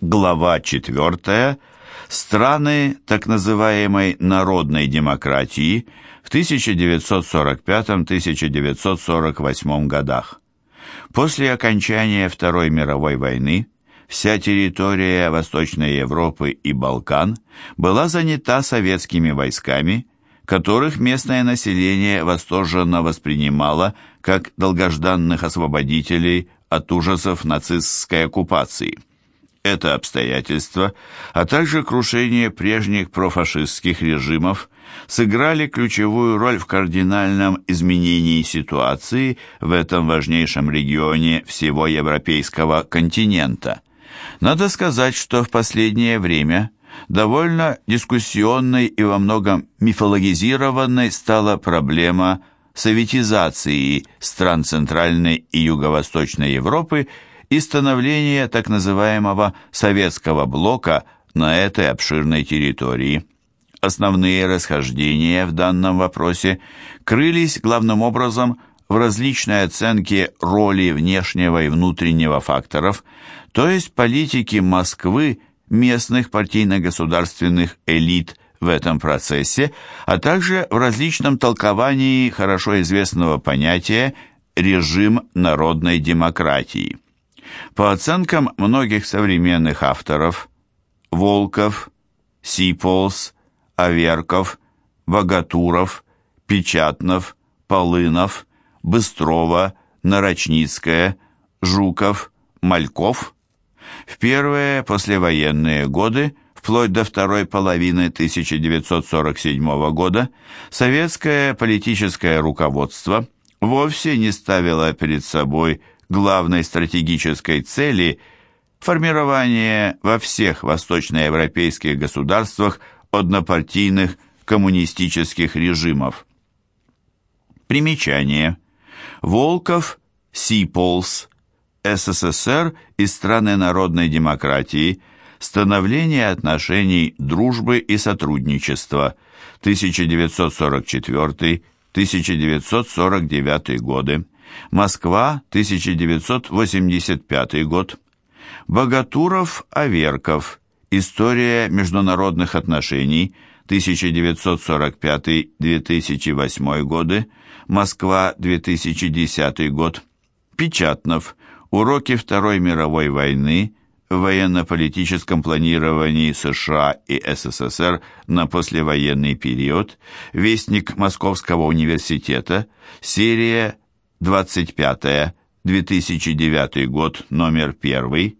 Глава 4. Страны так называемой народной демократии в 1945-1948 годах. После окончания Второй мировой войны вся территория Восточной Европы и Балкан была занята советскими войсками, которых местное население восторженно воспринимало как долгожданных освободителей от ужасов нацистской оккупации. Это обстоятельство, а также крушение прежних профашистских режимов сыграли ключевую роль в кардинальном изменении ситуации в этом важнейшем регионе всего европейского континента. Надо сказать, что в последнее время довольно дискуссионной и во многом мифологизированной стала проблема советизации стран Центральной и Юго-Восточной Европы и становления так называемого «советского блока» на этой обширной территории. Основные расхождения в данном вопросе крылись главным образом в различной оценке роли внешнего и внутреннего факторов, то есть политики Москвы, местных партийно-государственных элит в этом процессе, а также в различном толковании хорошо известного понятия «режим народной демократии». По оценкам многих современных авторов, Волков, Сиполс, Аверков, Богатуров, Печатнов, Полынов, Быстрова, Нарочницкая, Жуков, Мальков, в первые послевоенные годы, вплоть до второй половины 1947 года, советское политическое руководство вовсе не ставило перед собой главной стратегической цели формирования во всех восточноевропейских государствах однопартийных коммунистических режимов. Примечание. Волков, Сиполс, СССР и страны народной демократии, становление отношений дружбы и сотрудничества, 1944-1949 годы, Москва, 1985 год. Богатуров, Аверков. История международных отношений, 1945-2008 годы. Москва, 2010 год. Печатнов. Уроки Второй мировой войны в военно-политическом планировании США и СССР на послевоенный период. Вестник Московского университета. Серия 25, 2009 год, номер 1,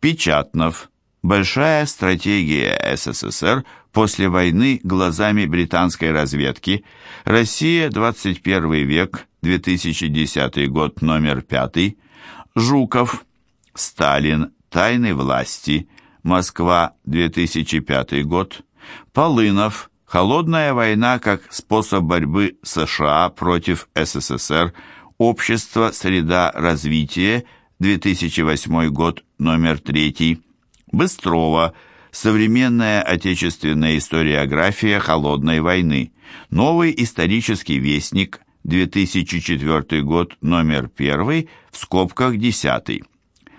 Печатнов, Большая стратегия СССР после войны глазами британской разведки, Россия, 21 век, 2010 год, номер 5, Жуков, Сталин, Тайны власти, Москва, 2005 год, Полынов, Холодная война как способ борьбы США против СССР, Общество «Среда развития», 2008 год, номер 3. Быстрова. Современная отечественная историография холодной войны. Новый исторический вестник, 2004 год, номер 1, в скобках 10.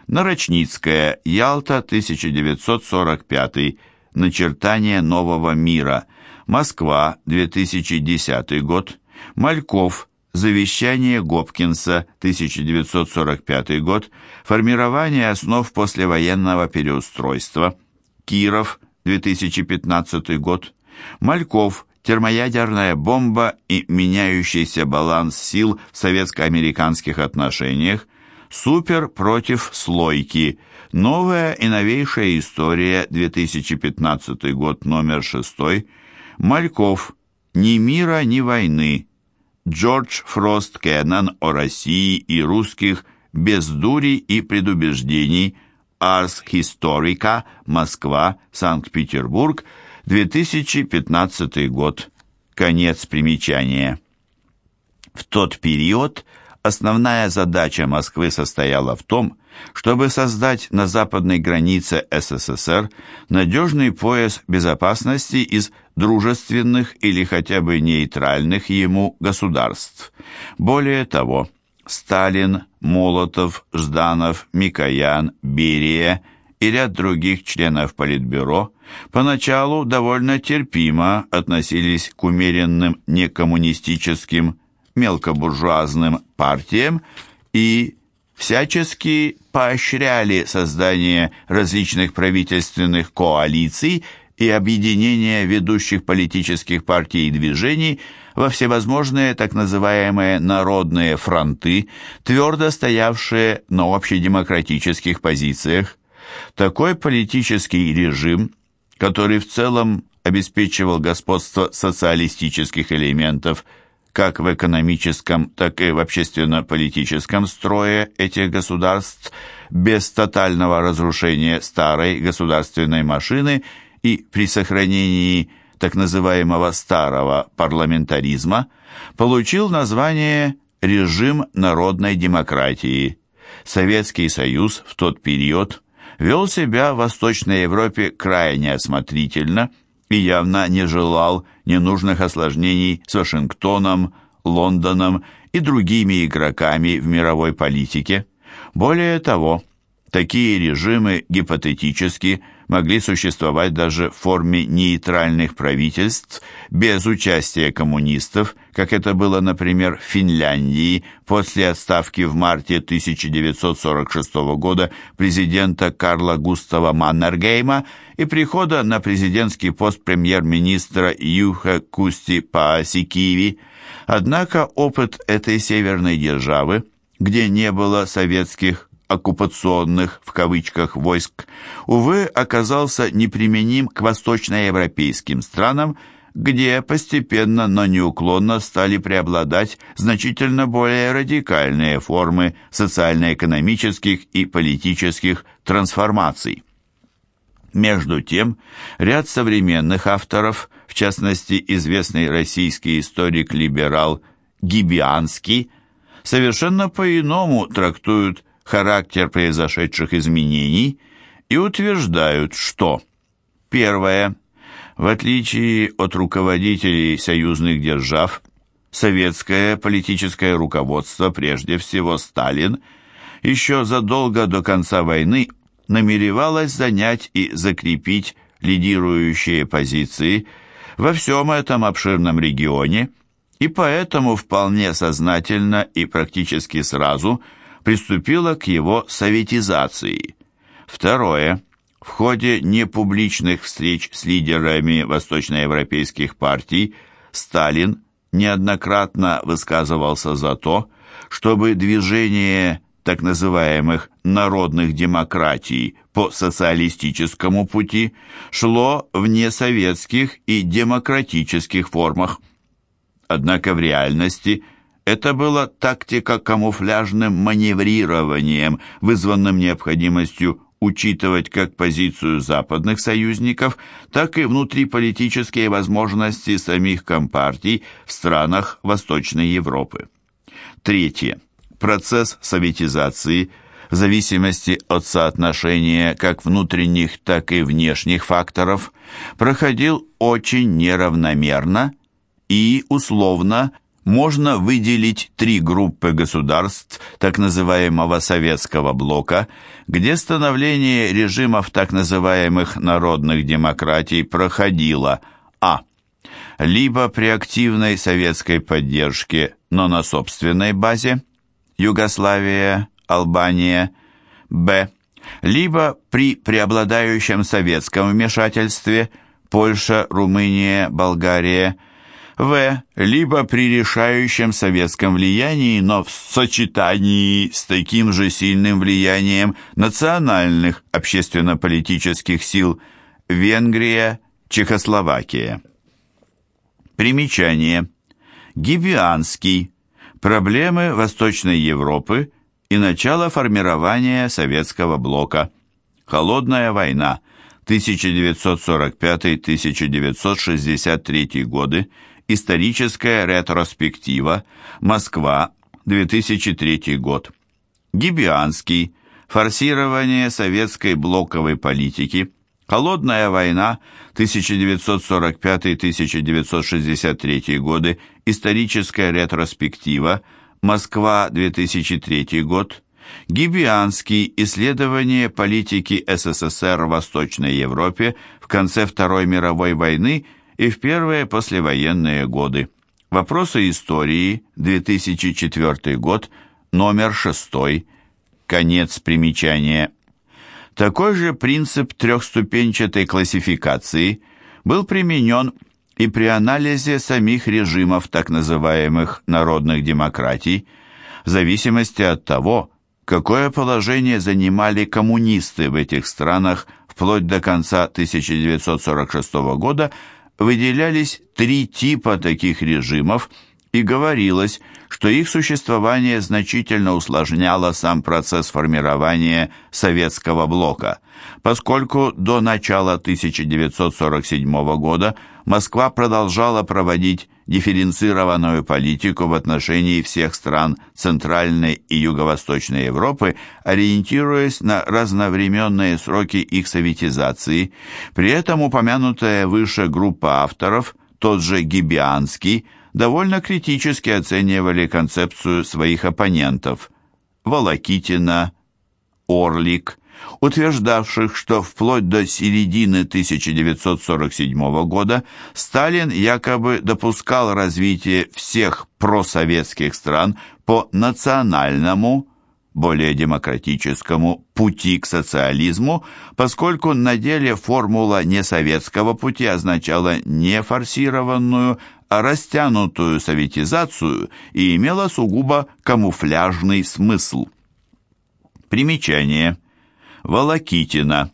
Нарочницкая. Ялта, 1945. Начертание нового мира. Москва, 2010 год. Мальков. Завещание Гопкинса, 1945 год, формирование основ послевоенного переустройства, Киров, 2015 год, Мальков, термоядерная бомба и меняющийся баланс сил в советско-американских отношениях, Супер против слойки, новая и новейшая история, 2015 год, номер 6, Мальков, ни мира, ни войны, Джордж Фрост Кеннон о России и русских без дури и предубеждений. Арс Historica, Москва, Санкт-Петербург, 2015 год. Конец примечания. В тот период основная задача Москвы состояла в том, чтобы создать на западной границе СССР надежный пояс безопасности из дружественных или хотя бы нейтральных ему государств. Более того, Сталин, Молотов, Жданов, Микоян, Берия и ряд других членов Политбюро поначалу довольно терпимо относились к умеренным некоммунистическим мелкобуржуазным партиям и всячески поощряли создание различных правительственных коалиций и объединение ведущих политических партий и движений во всевозможные так называемые народные фронты, твердо стоявшие на общедемократических позициях. Такой политический режим, который в целом обеспечивал господство социалистических элементов как в экономическом, так и в общественно-политическом строе этих государств, без тотального разрушения старой государственной машины – и при сохранении так называемого старого парламентаризма получил название «режим народной демократии». Советский Союз в тот период вел себя в Восточной Европе крайне осмотрительно и явно не желал ненужных осложнений с Вашингтоном, Лондоном и другими игроками в мировой политике. Более того, такие режимы гипотетически – могли существовать даже в форме нейтральных правительств без участия коммунистов, как это было, например, в Финляндии после отставки в марте 1946 года президента Карла Густава Маннергейма и прихода на президентский пост премьер-министра Юха Кусти Паасикиви. Однако опыт этой северной державы, где не было советских оккупационных в кавычках войск, увы, оказался неприменим к восточноевропейским странам, где постепенно, но неуклонно стали преобладать значительно более радикальные формы социально-экономических и политических трансформаций. Между тем, ряд современных авторов, в частности, известный российский историк-либерал Гибианский, совершенно по-иному трактуют характер произошедших изменений и утверждают, что первое, в отличие от руководителей союзных держав, советское политическое руководство, прежде всего Сталин, еще задолго до конца войны намеревалось занять и закрепить лидирующие позиции во всем этом обширном регионе, и поэтому вполне сознательно и практически сразу – приступила к его советизации. Второе. В ходе непубличных встреч с лидерами восточноевропейских партий Сталин неоднократно высказывался за то, чтобы движение так называемых народных демократий по социалистическому пути шло в несоветских и демократических формах. Однако в реальности – это была тактика камуфляжным маневрированием, вызванным необходимостью учитывать как позицию западных союзников, так и внутриполитические возможности самих компартий в странах Восточной Европы. Третье. Процесс советизации в зависимости от соотношения как внутренних, так и внешних факторов проходил очень неравномерно и условно можно выделить три группы государств так называемого советского блока, где становление режимов так называемых народных демократий проходило а. либо при активной советской поддержке, но на собственной базе Югославия, Албания, б. либо при преобладающем советском вмешательстве Польша, Румыния, Болгария, в. Либо при решающем советском влиянии, но в сочетании с таким же сильным влиянием национальных общественно-политических сил Венгрия, Чехословакия. Примечание. Гибианский. Проблемы Восточной Европы и начало формирования советского блока. Холодная война. 1945-1963 годы Историческая ретроспектива. Москва. 2003 год. Гибианский. Форсирование советской блоковой политики. Холодная война 1945-1963 годы. Историческая ретроспектива. Москва, 2003 год. Гибианский «Исследование политики СССР в Восточной Европе в конце Второй мировой войны и в первые послевоенные годы». Вопросы истории, 2004 год, номер 6, конец примечания. Такой же принцип трехступенчатой классификации был применен и при анализе самих режимов так называемых народных демократий, в зависимости от того, какое положение занимали коммунисты в этих странах вплоть до конца 1946 года, выделялись три типа таких режимов и говорилось, что их существование значительно усложняло сам процесс формирования советского блока, поскольку до начала 1947 года Москва продолжала проводить дифференцированную политику в отношении всех стран Центральной и Юго-Восточной Европы, ориентируясь на разновременные сроки их советизации. При этом упомянутая выше группа авторов, тот же Гибианский, довольно критически оценивали концепцию своих оппонентов Волокитина, Орлик, утверждавших, что вплоть до середины 1947 года Сталин якобы допускал развитие всех просоветских стран по национальному, более демократическому пути к социализму, поскольку на деле формула несоветского пути означала не форсированную, а растянутую советизацию и имела сугубо камуфляжный смысл. Примечание. Волокитина.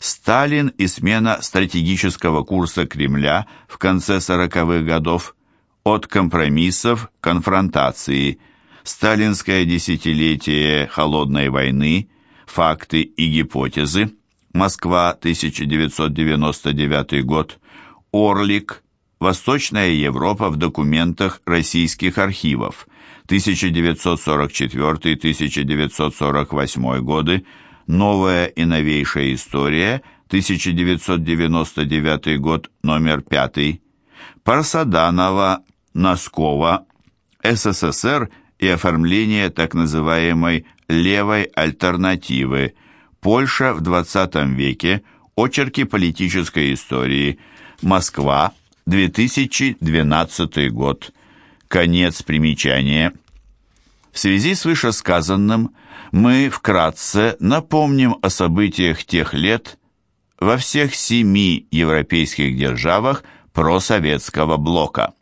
Сталин и смена стратегического курса Кремля в конце 40-х годов от компромиссов к конфронтации. Сталинское десятилетие холодной войны. Факты и гипотезы. Москва, 1999 год. Орлик. Восточная Европа в документах российских архивов 1944-1948 годы, Новая и новейшая история 1999 год, номер 5, Парсаданова, Носкова, СССР и оформление так называемой «левой альтернативы», Польша в XX веке, очерки политической истории, Москва, 2012 год. Конец примечания. В связи с вышесказанным мы вкратце напомним о событиях тех лет во всех семи европейских державах просоветского блока.